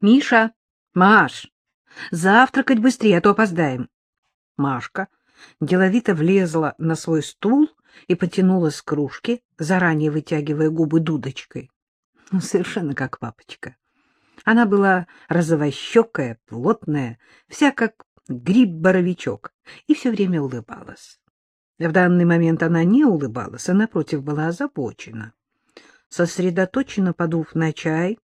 — Миша, Маш, завтракать быстрее, а то опоздаем. Машка деловито влезла на свой стул и потянулась к кружке, заранее вытягивая губы дудочкой. Ну, совершенно как папочка. Она была розовощекая, плотная, вся как гриб-боровичок, и все время улыбалась. В данный момент она не улыбалась, а, напротив, была озабочена. Сосредоточенно подув на чай,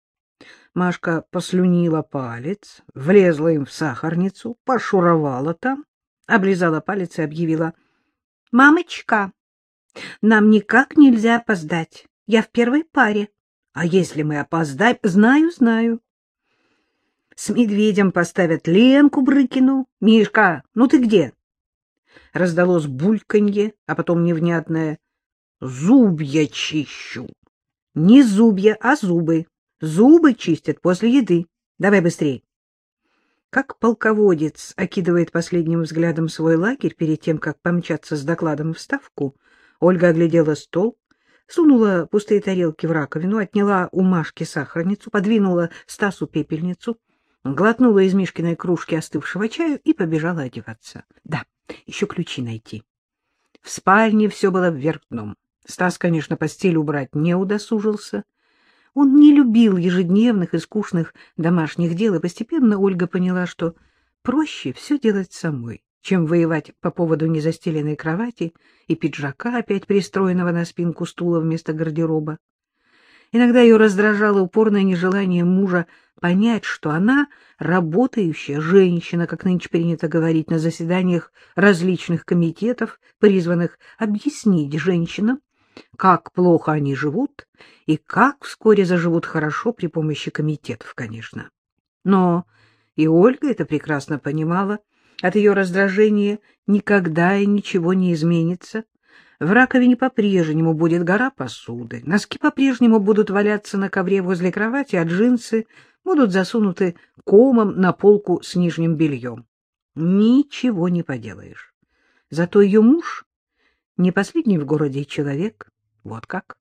Машка послюнила палец, влезла им в сахарницу, пошуровала там, облизала палец и объявила. — Мамочка, нам никак нельзя опоздать. Я в первой паре. А если мы опоздаем... Знаю, знаю. С медведем поставят Ленку Брыкину. Мишка, ну ты где? Раздалось бульканье, а потом невнятное «Зубья чищу». Не зубья, а зубы. Зубы чистят после еды. Давай быстрей. Как полководец окидывает последним взглядом свой лагерь перед тем, как помчаться с докладом в Ставку, Ольга оглядела стол, сунула пустые тарелки в раковину, отняла у Машки сахарницу, подвинула Стасу пепельницу, глотнула из Мишкиной кружки остывшего чаю и побежала одеваться. Да, еще ключи найти. В спальне все было вверх дном. Стас, конечно, постель убрать не удосужился. Он не любил ежедневных и скучных домашних дел, и постепенно Ольга поняла, что проще все делать самой чем воевать по поводу незастеленной кровати и пиджака, опять пристроенного на спинку стула вместо гардероба. Иногда ее раздражало упорное нежелание мужа понять, что она работающая женщина, как нынче принято говорить на заседаниях различных комитетов, призванных объяснить женщинам, как плохо они живут и как вскоре заживут хорошо при помощи комитетов, конечно. Но и Ольга это прекрасно понимала, от ее раздражения никогда и ничего не изменится. В раковине по-прежнему будет гора посуды, носки по-прежнему будут валяться на ковре возле кровати, а джинсы будут засунуты комом на полку с нижним бельем. Ничего не поделаешь. Зато ее муж не последний в городе человек. Вот как.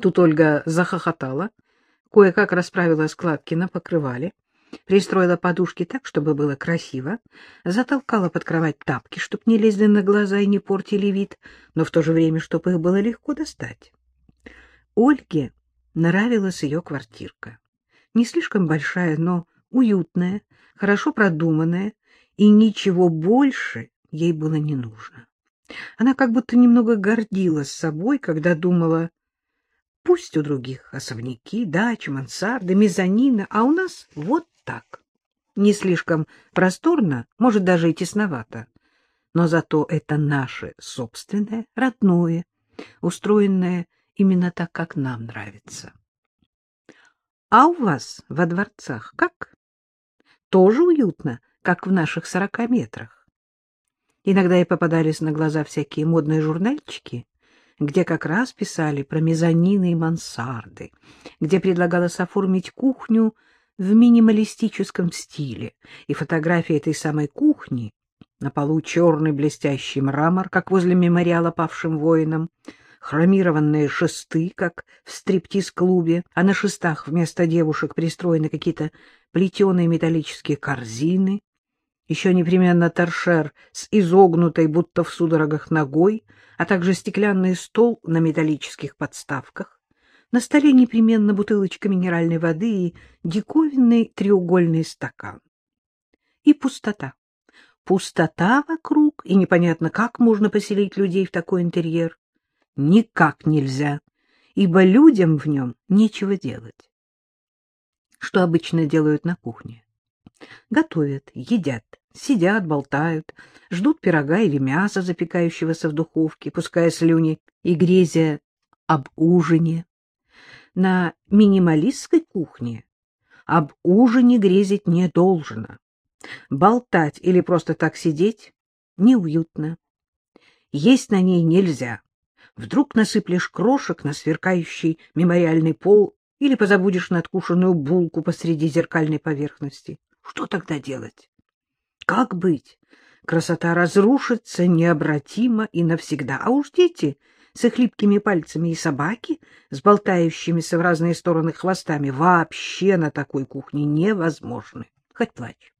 Тут Ольга захохотала, кое-как расправила складки на покрывале пристроила подушки так, чтобы было красиво, затолкала под кровать тапки, чтоб не лезли на глаза и не портили вид, но в то же время, чтобы их было легко достать. Ольге нравилась ее квартирка. Не слишком большая, но уютная, хорошо продуманная, и ничего больше ей было не нужно. Она как будто немного гордилась собой, когда думала, пусть у других особняки, дачи, мансарды, мезонины, а у нас вот так. Не слишком просторно, может, даже и тесновато, но зато это наше собственное, родное, устроенное именно так, как нам нравится. А у вас во дворцах как? Тоже уютно, как в наших сорока метрах. Иногда и попадались на глаза всякие модные журнальчики, где как раз писали про мезонины и мансарды, где предлагалось оформить кухню в минималистическом стиле, и фотография этой самой кухни, на полу черный блестящий мрамор, как возле мемориала павшим воинам, хромированные шесты, как в стриптиз-клубе, а на шестах вместо девушек пристроены какие-то плетеные металлические корзины, еще непременно торшер с изогнутой, будто в судорогах ногой, а также стеклянный стол на металлических подставках, на столе непременно бутылочка минеральной воды и диковинный треугольный стакан. И пустота. Пустота вокруг, и непонятно, как можно поселить людей в такой интерьер. Никак нельзя, ибо людям в нем нечего делать. Что обычно делают на кухне? Готовят, едят, сидят, болтают, ждут пирога или мяса, запекающегося в духовке, пуская слюни и грезя об ужине на минималистской кухне об ужине грезить не должно. Болтать или просто так сидеть неуютно. Есть на ней нельзя. Вдруг насыплешь крошек на сверкающий мемориальный пол или позабудешь надкушенную булку посреди зеркальной поверхности. Что тогда делать? Как быть? Красота разрушится необратимо и навсегда. А уж дети с их липкими пальцами и собаки с болтающимися в разные стороны хвостами вообще на такой кухне невозможны. Хоть плачь.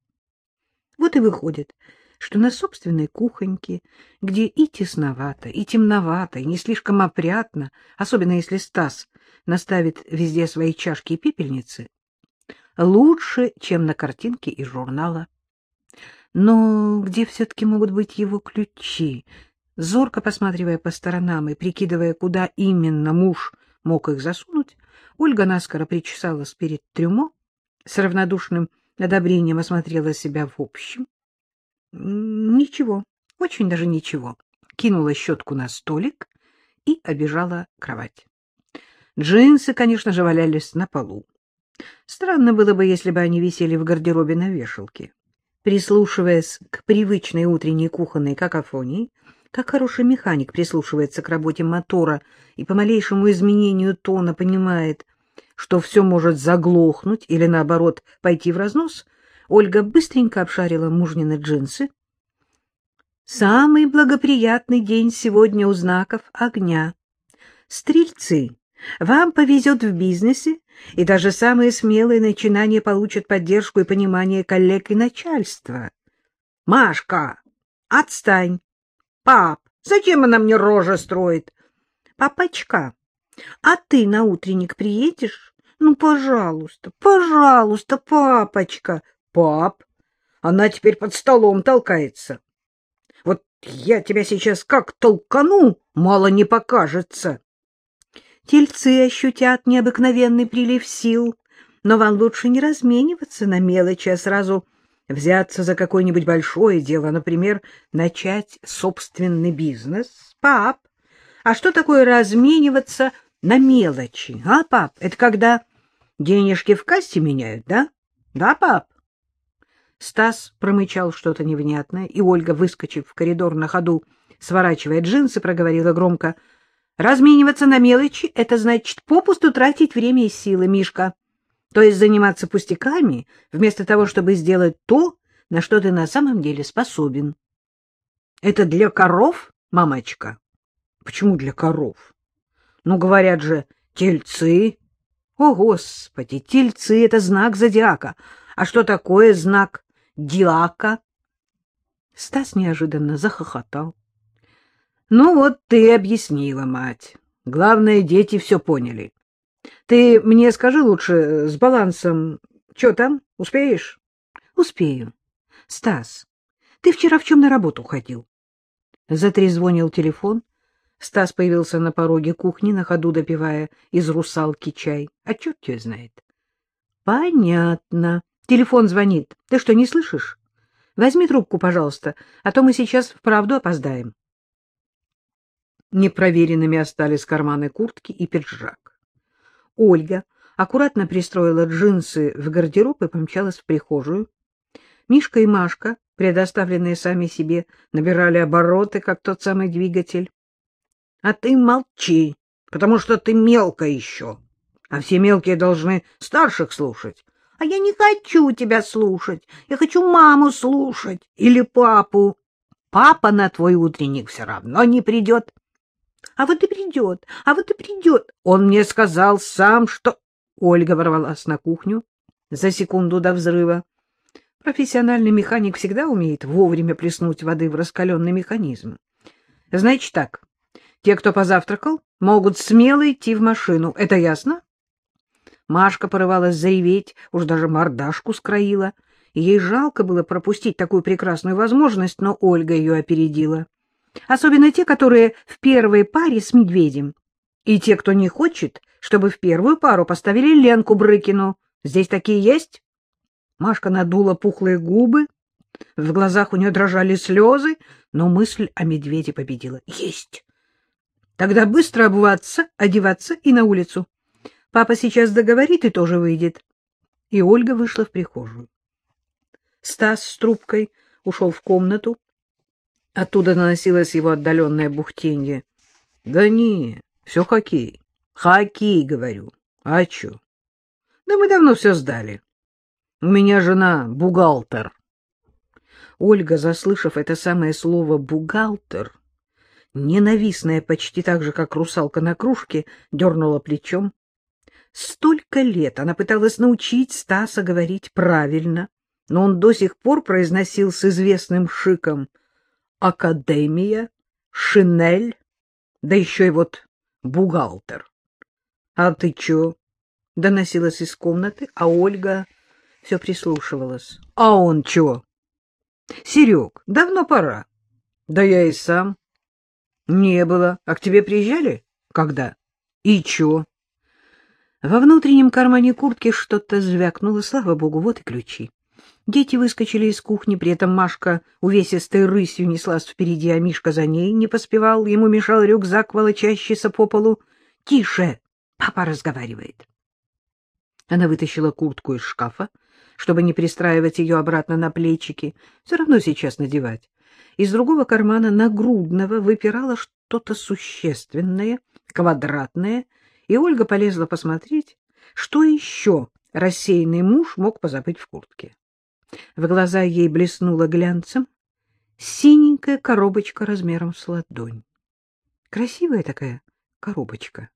Вот и выходит, что на собственной кухоньке, где и тесновато, и темновато, и не слишком опрятно, особенно если Стас наставит везде свои чашки и пепельницы, лучше, чем на картинке из журнала. Но где все-таки могут быть его ключи? Зорко посматривая по сторонам и прикидывая, куда именно муж мог их засунуть, Ольга наскоро причесалась перед трюмо, с равнодушным одобрением осмотрела себя в общем. Ничего, очень даже ничего. Кинула щетку на столик и обижала кровать. Джинсы, конечно же, валялись на полу. Странно было бы, если бы они висели в гардеробе на вешалке. Прислушиваясь к привычной утренней кухонной какофонии, как хороший механик прислушивается к работе мотора и по малейшему изменению тона понимает, что все может заглохнуть или, наоборот, пойти в разнос, Ольга быстренько обшарила мужнины джинсы. Самый благоприятный день сегодня у знаков огня. Стрельцы, вам повезет в бизнесе, и даже самые смелые начинания получат поддержку и понимание коллег и начальства. Машка, отстань. Пап, зачем она мне рожа строит? Папочка, а ты на утренник приедешь? Ну, пожалуйста, пожалуйста, папочка. Пап, она теперь под столом толкается. Вот я тебя сейчас как толкану, мало не покажется. Тельцы ощутят необыкновенный прилив сил, но вам лучше не размениваться на мелочи, а сразу взяться за какое-нибудь большое дело, например, начать собственный бизнес. Пап, а что такое размениваться на мелочи, а, пап? Это когда денежки в кассе меняют, да? Да, пап? Стас промычал что-то невнятное, и Ольга, выскочив в коридор на ходу, сворачивая джинсы, проговорила громко — Размениваться на мелочи — это значит попусту тратить время и силы, Мишка. То есть заниматься пустяками, вместо того, чтобы сделать то, на что ты на самом деле способен. Это для коров, мамочка? Почему для коров? Ну, говорят же, тельцы. О, Господи, тельцы — это знак зодиака. А что такое знак диака? Стас неожиданно захохотал. Ну вот ты объяснила, мать. Главное, дети все поняли. Ты мне скажи лучше э, с балансом, что там, успеешь? Успею. Стас, ты вчера в чем на работу ходил? Затрезвонил телефон. Стас появился на пороге кухни, на ходу допивая из русалки чай. А черт тебя знает. Понятно. Телефон звонит. Ты что, не слышишь? Возьми трубку, пожалуйста, а то мы сейчас вправду опоздаем. Непроверенными остались карманы куртки и пиджак. Ольга аккуратно пристроила джинсы в гардероб и помчалась в прихожую. Мишка и Машка, предоставленные сами себе, набирали обороты, как тот самый двигатель. — А ты молчи, потому что ты мелко еще, а все мелкие должны старших слушать. — А я не хочу тебя слушать, я хочу маму слушать или папу. Папа на твой утренник все равно не придет. А вот и придет, а вот и придет. Он мне сказал сам, что... Ольга ворвалась на кухню за секунду до взрыва. Профессиональный механик всегда умеет вовремя плеснуть воды в раскаленный механизм. Значит так, те, кто позавтракал, могут смело идти в машину. Это ясно? Машка порывалась зареветь, уж даже мордашку скроила. Ей жалко было пропустить такую прекрасную возможность, но Ольга ее опередила особенно те, которые в первой паре с медведем, и те, кто не хочет, чтобы в первую пару поставили Ленку Брыкину. Здесь такие есть? Машка надула пухлые губы, в глазах у нее дрожали слезы, но мысль о медведе победила. Есть! Тогда быстро обуваться, одеваться и на улицу. Папа сейчас договорит и тоже выйдет. И Ольга вышла в прихожую. Стас с трубкой ушел в комнату, Оттуда наносилось его отдаленное бухтенье. — Да не, все хоккей. Хоккей, говорю. А чё? Да мы давно все сдали. У меня жена бухгалтер. Ольга, заслышав это самое слово «бухгалтер», ненавистная почти так же, как русалка на кружке, дернула плечом. Столько лет она пыталась научить Стаса говорить правильно, но он до сих пор произносил с известным шиком «Академия», «Шинель», да еще и вот «бухгалтер». — А ты чё? — доносилась из комнаты, а Ольга все прислушивалась. — А он чё? — Серег, давно пора. — Да я и сам. — Не было. А к тебе приезжали? — Когда? — И чё? Во внутреннем кармане куртки что-то звякнуло, слава богу, вот и ключи. Дети выскочили из кухни, при этом Машка увесистой рысью неслась впереди, а Мишка за ней не поспевал, ему мешал рюкзак, волочащийся по полу. — Тише! Папа разговаривает. Она вытащила куртку из шкафа, чтобы не пристраивать ее обратно на плечики, все равно сейчас надевать. Из другого кармана нагрудного выпирало что-то существенное, квадратное, и Ольга полезла посмотреть, что еще рассеянный муж мог позабыть в куртке. В глаза ей блеснула глянцем синенькая коробочка размером с ладонь. Красивая такая коробочка.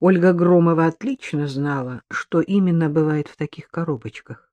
Ольга Громова отлично знала, что именно бывает в таких коробочках.